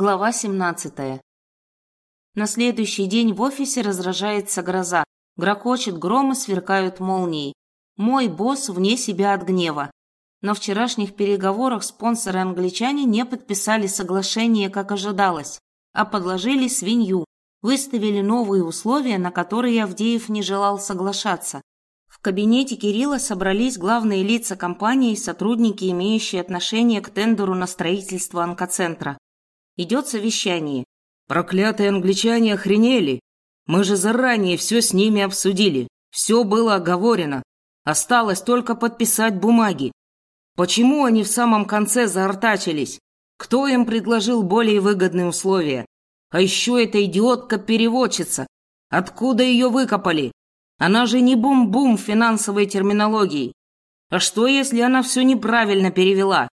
Глава 17. На следующий день в офисе разражается гроза. Грохочет гром и сверкают молнии. Мой босс вне себя от гнева. На вчерашних переговорах спонсоры-англичане не подписали соглашение, как ожидалось, а подложили свинью, выставили новые условия, на которые Авдеев не желал соглашаться. В кабинете Кирилла собрались главные лица компании и сотрудники, имеющие отношение к тендеру на строительство онкоцентра. Идет совещание. Проклятые англичане охренели. Мы же заранее все с ними обсудили. Все было оговорено. Осталось только подписать бумаги. Почему они в самом конце заортачились? Кто им предложил более выгодные условия? А еще эта идиотка-переводчица. Откуда ее выкопали? Она же не бум-бум финансовой терминологии. А что, если она все неправильно перевела?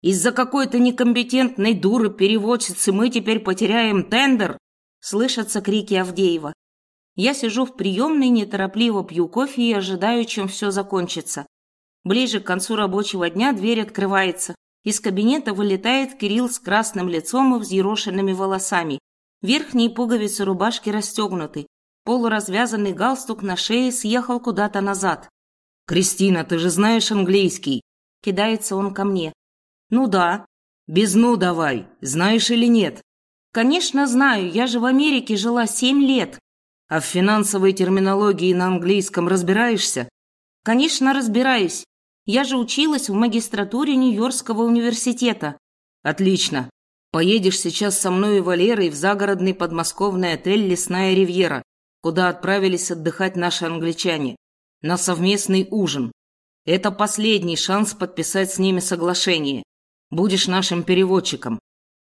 Из-за какой-то некомпетентной дуры переводчицы мы теперь потеряем тендер?» Слышатся крики Авдеева. Я сижу в приемной, неторопливо пью кофе и ожидаю, чем все закончится. Ближе к концу рабочего дня дверь открывается. Из кабинета вылетает Кирилл с красным лицом и взъерошенными волосами. Верхние пуговицы рубашки расстегнуты. Полуразвязанный галстук на шее съехал куда-то назад. «Кристина, ты же знаешь английский?» Кидается он ко мне. «Ну да». «Без «ну» давай. Знаешь или нет?» «Конечно знаю. Я же в Америке жила семь лет». «А в финансовой терминологии на английском разбираешься?» «Конечно разбираюсь. Я же училась в магистратуре Нью-Йоркского университета». «Отлично. Поедешь сейчас со мной и Валерой в загородный подмосковный отель «Лесная ривьера», куда отправились отдыхать наши англичане, на совместный ужин. Это последний шанс подписать с ними соглашение. Будешь нашим переводчиком.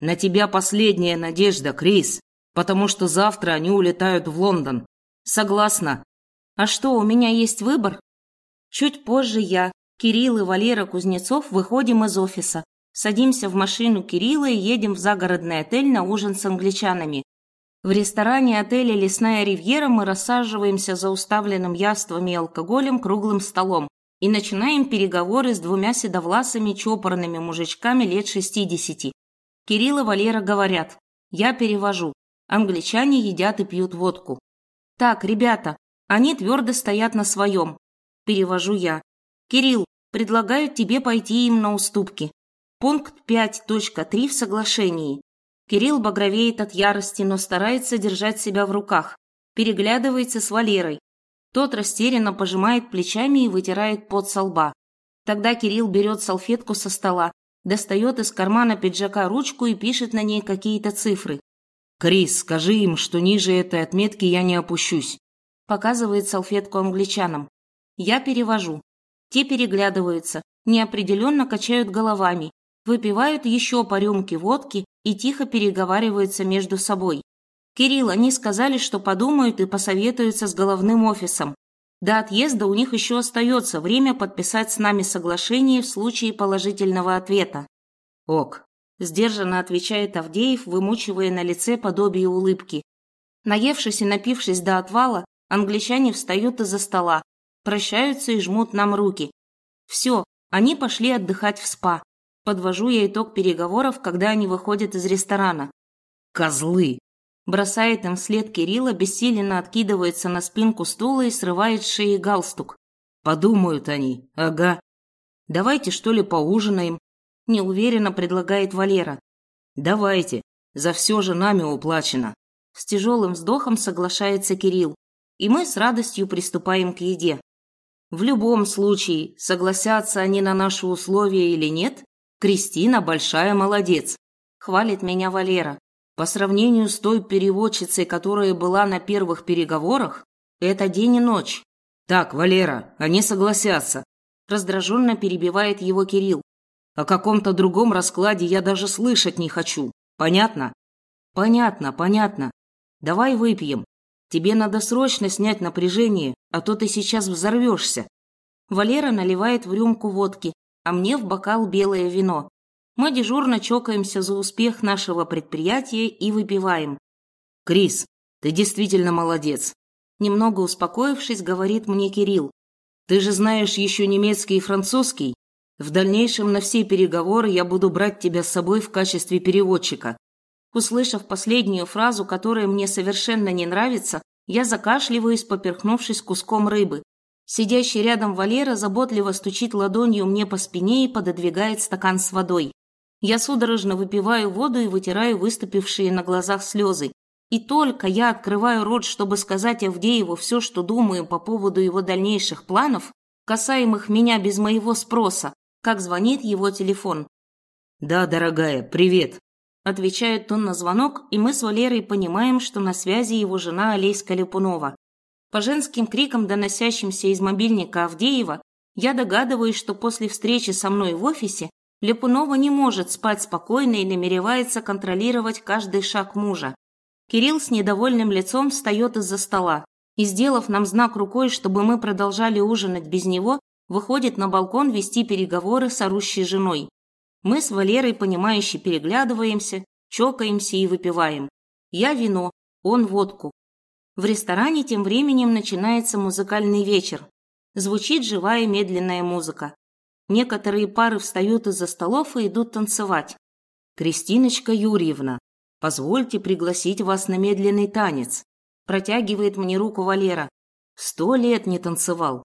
На тебя последняя надежда, Крис, потому что завтра они улетают в Лондон. Согласна? А что, у меня есть выбор? Чуть позже я, Кирилл и Валера Кузнецов выходим из офиса. Садимся в машину Кирилла и едем в загородный отель на ужин с англичанами. В ресторане отеля «Лесная ривьера» мы рассаживаемся за уставленным яствами и алкоголем круглым столом и начинаем переговоры с двумя седовласыми чопорными мужичками лет шестидесяти. Кирилл и Валера говорят, я перевожу. Англичане едят и пьют водку. Так, ребята, они твердо стоят на своем. Перевожу я. Кирилл, предлагаю тебе пойти им на уступки. Пункт 5.3 в соглашении. Кирилл багровеет от ярости, но старается держать себя в руках. Переглядывается с Валерой. Тот растерянно пожимает плечами и вытирает пот со лба. Тогда Кирилл берет салфетку со стола, достает из кармана пиджака ручку и пишет на ней какие-то цифры. «Крис, скажи им, что ниже этой отметки я не опущусь», показывает салфетку англичанам. Я перевожу. Те переглядываются, неопределенно качают головами, выпивают еще по рюмке водки и тихо переговариваются между собой. «Кирилл, они сказали, что подумают и посоветуются с головным офисом. До отъезда у них еще остается время подписать с нами соглашение в случае положительного ответа». «Ок», – сдержанно отвечает Авдеев, вымучивая на лице подобие улыбки. Наевшись и напившись до отвала, англичане встают из-за стола, прощаются и жмут нам руки. Все, они пошли отдыхать в спа. Подвожу я итог переговоров, когда они выходят из ресторана. «Козлы!» Бросает им вслед Кирилла, бессиленно откидывается на спинку стула и срывает с шеи галстук. Подумают они, ага. Давайте, что ли, поужинаем? Неуверенно предлагает Валера. Давайте, за все же нами уплачено. С тяжелым вздохом соглашается Кирилл. И мы с радостью приступаем к еде. В любом случае, согласятся они на наши условия или нет, Кристина большая молодец. Хвалит меня Валера. По сравнению с той переводчицей, которая была на первых переговорах, это день и ночь. Так, Валера, они согласятся. Раздраженно перебивает его Кирилл. О каком-то другом раскладе я даже слышать не хочу. Понятно? Понятно, понятно. Давай выпьем. Тебе надо срочно снять напряжение, а то ты сейчас взорвешься. Валера наливает в рюмку водки, а мне в бокал белое вино. Мы дежурно чокаемся за успех нашего предприятия и выпиваем. «Крис, ты действительно молодец!» Немного успокоившись, говорит мне Кирилл. «Ты же знаешь еще немецкий и французский. В дальнейшем на все переговоры я буду брать тебя с собой в качестве переводчика». Услышав последнюю фразу, которая мне совершенно не нравится, я закашливаюсь, поперхнувшись куском рыбы. Сидящий рядом Валера заботливо стучит ладонью мне по спине и пододвигает стакан с водой. Я судорожно выпиваю воду и вытираю выступившие на глазах слезы. И только я открываю рот, чтобы сказать Авдееву все, что думаю по поводу его дальнейших планов, касаемых меня без моего спроса, как звонит его телефон. «Да, дорогая, привет!» Отвечает он на звонок, и мы с Валерой понимаем, что на связи его жена Олеська Лепунова. По женским крикам, доносящимся из мобильника Авдеева, я догадываюсь, что после встречи со мной в офисе Лепунова не может спать спокойно и намеревается контролировать каждый шаг мужа. Кирилл с недовольным лицом встает из-за стола и, сделав нам знак рукой, чтобы мы продолжали ужинать без него, выходит на балкон вести переговоры с орущей женой. Мы с Валерой, понимающе переглядываемся, чокаемся и выпиваем. Я вино, он водку. В ресторане тем временем начинается музыкальный вечер. Звучит живая медленная музыка. Некоторые пары встают из-за столов и идут танцевать. «Кристиночка Юрьевна, позвольте пригласить вас на медленный танец», протягивает мне руку Валера. «Сто лет не танцевал».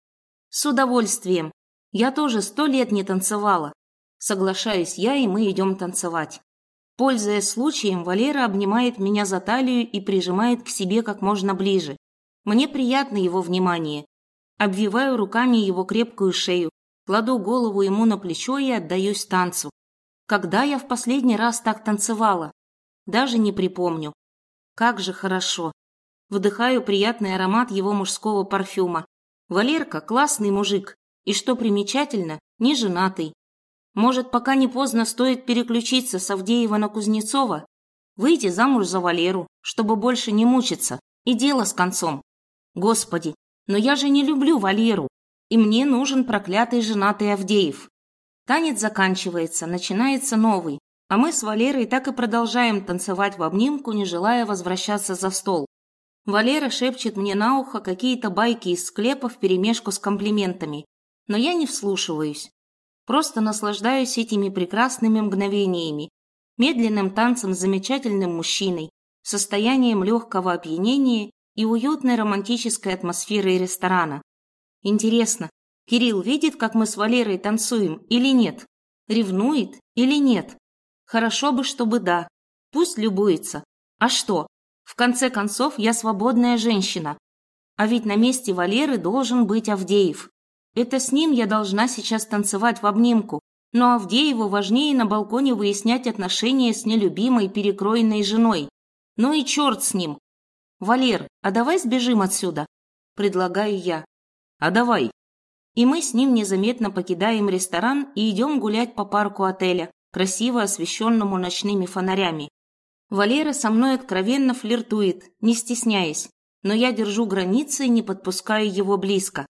«С удовольствием. Я тоже сто лет не танцевала. Соглашаюсь я, и мы идем танцевать. Пользуясь случаем, Валера обнимает меня за талию и прижимает к себе как можно ближе. Мне приятно его внимание. Обвиваю руками его крепкую шею, кладу голову ему на плечо и отдаюсь танцу. Когда я в последний раз так танцевала? Даже не припомню. Как же хорошо. Вдыхаю приятный аромат его мужского парфюма. Валерка – классный мужик. И что примечательно, не женатый. Может, пока не поздно стоит переключиться с Авдеева на Кузнецова, выйти замуж за Валеру, чтобы больше не мучиться, и дело с концом. Господи, но я же не люблю Валеру, и мне нужен проклятый женатый Авдеев. Танец заканчивается, начинается новый, а мы с Валерой так и продолжаем танцевать в обнимку, не желая возвращаться за стол. Валера шепчет мне на ухо какие-то байки из склепа вперемешку с комплиментами, но я не вслушиваюсь. Просто наслаждаюсь этими прекрасными мгновениями, медленным танцем с замечательным мужчиной, состоянием легкого опьянения и уютной романтической атмосферой ресторана. Интересно, Кирилл видит, как мы с Валерой танцуем или нет? Ревнует или нет? Хорошо бы, чтобы да. Пусть любуется. А что? В конце концов, я свободная женщина. А ведь на месте Валеры должен быть Авдеев. Это с ним я должна сейчас танцевать в обнимку, но Авдееву важнее на балконе выяснять отношения с нелюбимой перекроенной женой. Ну и черт с ним. Валер, а давай сбежим отсюда? Предлагаю я. А давай. И мы с ним незаметно покидаем ресторан и идем гулять по парку отеля, красиво освещенному ночными фонарями. Валера со мной откровенно флиртует, не стесняясь, но я держу границы и не подпускаю его близко.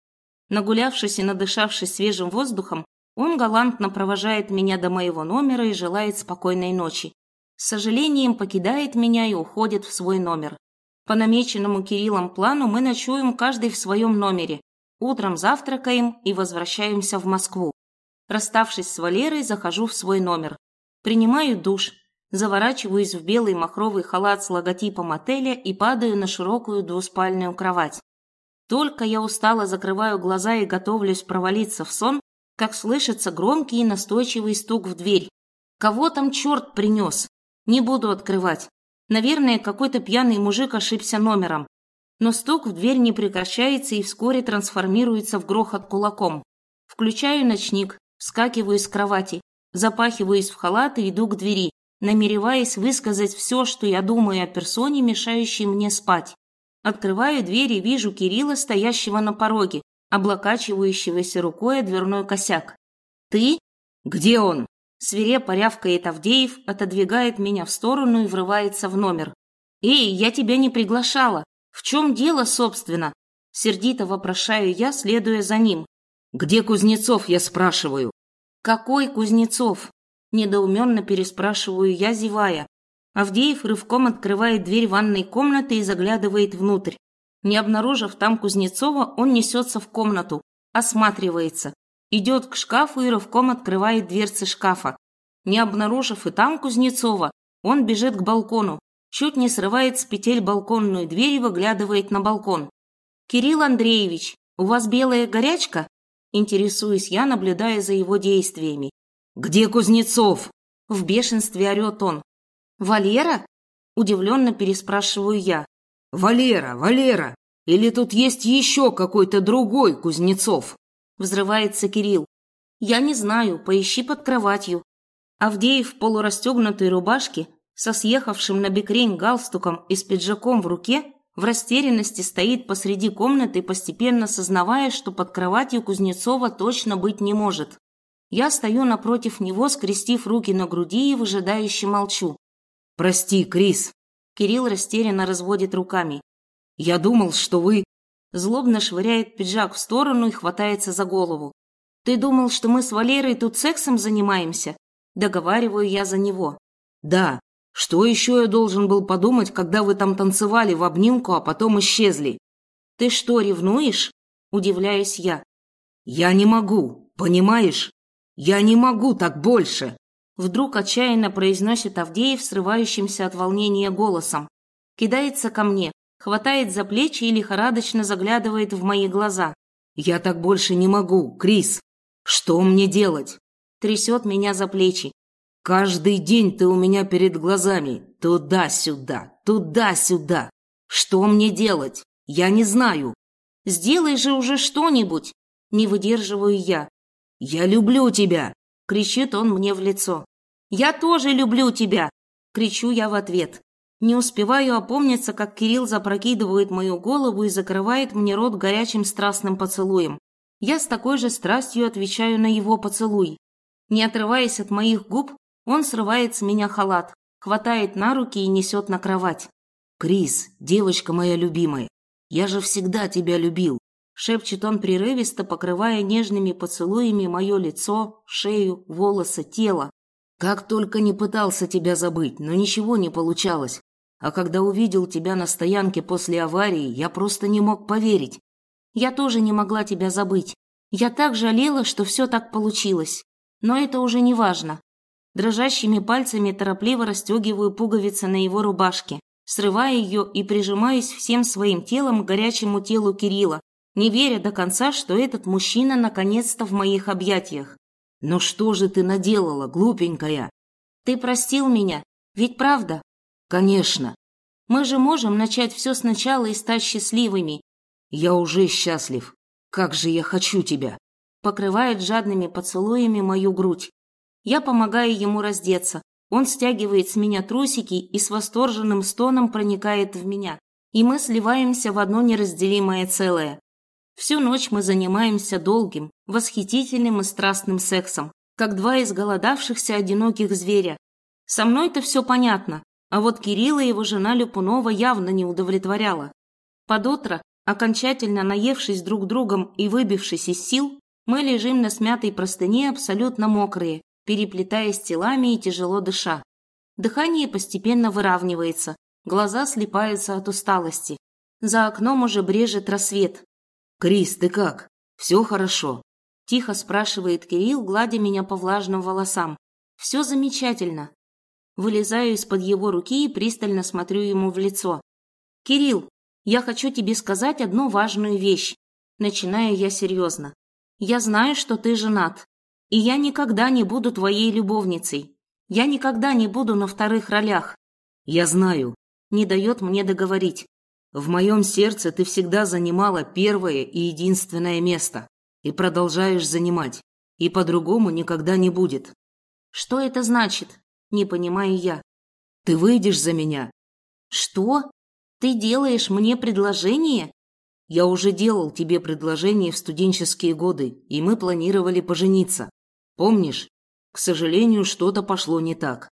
Нагулявшись и надышавшись свежим воздухом, он галантно провожает меня до моего номера и желает спокойной ночи. С сожалением покидает меня и уходит в свой номер. По намеченному Кириллом плану мы ночуем каждый в своем номере. Утром завтракаем и возвращаемся в Москву. Расставшись с Валерой, захожу в свой номер. Принимаю душ, заворачиваюсь в белый махровый халат с логотипом отеля и падаю на широкую двуспальную кровать. Только я устало закрываю глаза и готовлюсь провалиться в сон, как слышится громкий и настойчивый стук в дверь. Кого там черт принес? Не буду открывать. Наверное, какой-то пьяный мужик ошибся номером. Но стук в дверь не прекращается и вскоре трансформируется в грохот кулаком. Включаю ночник, вскакиваю с кровати, запахиваюсь в халат и иду к двери, намереваясь высказать все, что я думаю о персоне, мешающей мне спать. Открываю дверь и вижу Кирилла, стоящего на пороге, облокачивающегося рукой о дверной косяк. «Ты? Где он?» Свирепо рявкает Авдеев, отодвигает меня в сторону и врывается в номер. «Эй, я тебя не приглашала! В чем дело, собственно?» Сердито вопрошаю я, следуя за ним. «Где Кузнецов, я спрашиваю?» «Какой Кузнецов?» Недоуменно переспрашиваю я, зевая. Авдеев рывком открывает дверь ванной комнаты и заглядывает внутрь. Не обнаружив там Кузнецова, он несется в комнату, осматривается, идет к шкафу и рывком открывает дверцы шкафа. Не обнаружив и там Кузнецова, Он бежит к балкону, чуть не срывает с петель балконную дверь и выглядывает на балкон. «Кирилл Андреевич, у вас белая горячка?» Интересуюсь я, наблюдая за его действиями. «Где Кузнецов?» В бешенстве орет он. «Валера?» Удивленно переспрашиваю я. «Валера, Валера! Или тут есть еще какой-то другой Кузнецов?» Взрывается Кирилл. «Я не знаю, поищи под кроватью». Авдеев в полурастегнутой рубашке со съехавшим на бекрень галстуком и с пиджаком в руке в растерянности стоит посреди комнаты, постепенно сознавая, что под кроватью Кузнецова точно быть не может. Я стою напротив него, скрестив руки на груди и выжидающе молчу. «Прости, Крис». Кирилл растерянно разводит руками. «Я думал, что вы...» Злобно швыряет пиджак в сторону и хватается за голову. «Ты думал, что мы с Валерой тут сексом занимаемся?» Договариваю я за него. «Да, что еще я должен был подумать, когда вы там танцевали в обнимку, а потом исчезли? Ты что, ревнуешь? Удивляюсь я. Я не могу, понимаешь? Я не могу так больше. Вдруг отчаянно произносит Авдеев срывающимся от волнения голосом. Кидается ко мне, хватает за плечи и лихорадочно заглядывает в мои глаза. Я так больше не могу, Крис. Что мне делать? Трясет меня за плечи. Каждый день ты у меня перед глазами. Туда-сюда, туда-сюда. Что мне делать? Я не знаю. Сделай же уже что-нибудь. Не выдерживаю я. Я люблю тебя. Кричит он мне в лицо. Я тоже люблю тебя. Кричу я в ответ. Не успеваю опомниться, как Кирилл запрокидывает мою голову и закрывает мне рот горячим страстным поцелуем. Я с такой же страстью отвечаю на его поцелуй. Не отрываясь от моих губ, он срывает с меня халат, хватает на руки и несет на кровать. «Крис, девочка моя любимая, я же всегда тебя любил!» Шепчет он прерывисто, покрывая нежными поцелуями мое лицо, шею, волосы, тело. «Как только не пытался тебя забыть, но ничего не получалось. А когда увидел тебя на стоянке после аварии, я просто не мог поверить. Я тоже не могла тебя забыть. Я так жалела, что все так получилось. Но это уже не важно. Дрожащими пальцами торопливо расстегиваю пуговицы на его рубашке, срывая ее и прижимаюсь всем своим телом к горячему телу Кирилла, не веря до конца, что этот мужчина наконец-то в моих объятиях. «Но что же ты наделала, глупенькая?» «Ты простил меня, ведь правда?» «Конечно». «Мы же можем начать все сначала и стать счастливыми». «Я уже счастлив. Как же я хочу тебя!» Покрывает жадными поцелуями мою грудь. Я помогаю ему раздеться. Он стягивает с меня трусики и с восторженным стоном проникает в меня. И мы сливаемся в одно неразделимое целое. Всю ночь мы занимаемся долгим, восхитительным и страстным сексом, как два изголодавшихся одиноких зверя. Со мной-то все понятно, а вот Кирилла и его жена Люпунова явно не удовлетворяла. Под утро, окончательно наевшись друг другом и выбившись из сил, мы лежим на смятой простыне абсолютно мокрые, переплетаясь телами и тяжело дыша. Дыхание постепенно выравнивается, глаза слипаются от усталости. За окном уже брежет рассвет. «Крис, ты как? Все хорошо?» Тихо спрашивает Кирилл, гладя меня по влажным волосам. «Все замечательно». Вылезаю из-под его руки и пристально смотрю ему в лицо. «Кирилл, я хочу тебе сказать одну важную вещь. Начинаю я серьезно. Я знаю, что ты женат. И я никогда не буду твоей любовницей. Я никогда не буду на вторых ролях. Я знаю. Не дает мне договорить. В моем сердце ты всегда занимала первое и единственное место. И продолжаешь занимать. И по-другому никогда не будет. Что это значит? Не понимаю я. Ты выйдешь за меня. Что? Ты делаешь мне предложение? Я уже делал тебе предложение в студенческие годы, и мы планировали пожениться. Помнишь? К сожалению, что-то пошло не так.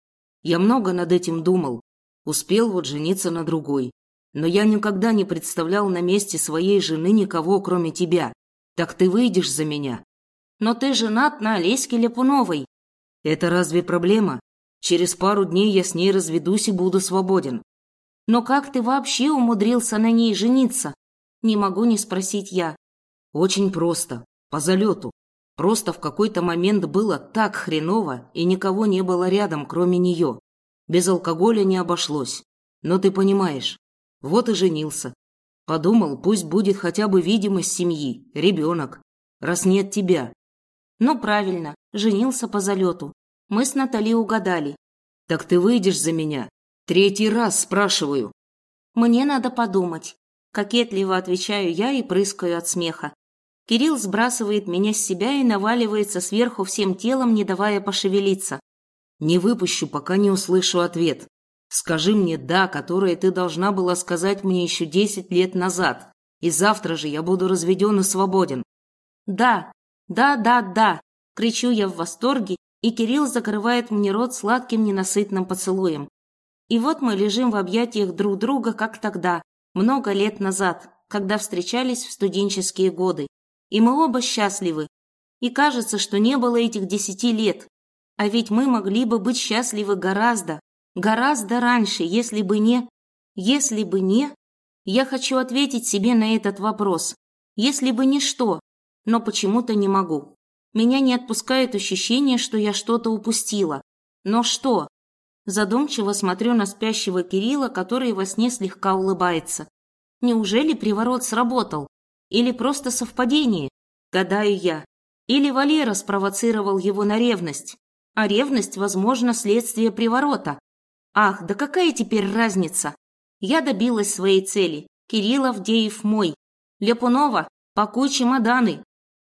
Я много над этим думал. Успел вот жениться на другой. Но я никогда не представлял на месте своей жены никого, кроме тебя. Так ты выйдешь за меня. Но ты женат на Олеське Ляпуновой. Это разве проблема? Через пару дней я с ней разведусь и буду свободен. Но как ты вообще умудрился на ней жениться? Не могу не спросить я. Очень просто. По залету. Просто в какой-то момент было так хреново, и никого не было рядом, кроме нее. Без алкоголя не обошлось. Но ты понимаешь, вот и женился. Подумал, пусть будет хотя бы видимость семьи, ребенок, раз нет тебя. Ну, правильно, женился по залету. Мы с Натали угадали. Так ты выйдешь за меня? Третий раз спрашиваю. Мне надо подумать. Кокетливо отвечаю я и прыскаю от смеха. Кирилл сбрасывает меня с себя и наваливается сверху всем телом, не давая пошевелиться. Не выпущу, пока не услышу ответ. Скажи мне «да», которое ты должна была сказать мне еще десять лет назад. И завтра же я буду разведен и свободен. Да, да, да, да, кричу я в восторге, и Кирилл закрывает мне рот сладким ненасытным поцелуем. И вот мы лежим в объятиях друг друга, как тогда, много лет назад, когда встречались в студенческие годы. И мы оба счастливы. И кажется, что не было этих десяти лет. А ведь мы могли бы быть счастливы гораздо, гораздо раньше, если бы не... Если бы не... Я хочу ответить себе на этот вопрос. Если бы не что, но почему-то не могу. Меня не отпускает ощущение, что я что-то упустила. Но что? Задумчиво смотрю на спящего Кирилла, который во сне слегка улыбается. Неужели приворот сработал? Или просто совпадение? Гадаю я. Или Валера спровоцировал его на ревность? А ревность, возможно, следствие приворота. Ах, да какая теперь разница? Я добилась своей цели. Кириллов, Деев мой. Ляпунова, пакуй чемоданы.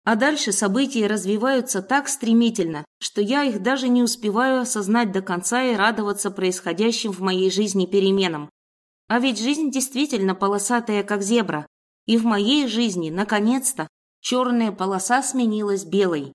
А дальше события развиваются так стремительно, что я их даже не успеваю осознать до конца и радоваться происходящим в моей жизни переменам. А ведь жизнь действительно полосатая, как зебра. И в моей жизни, наконец-то, черная полоса сменилась белой.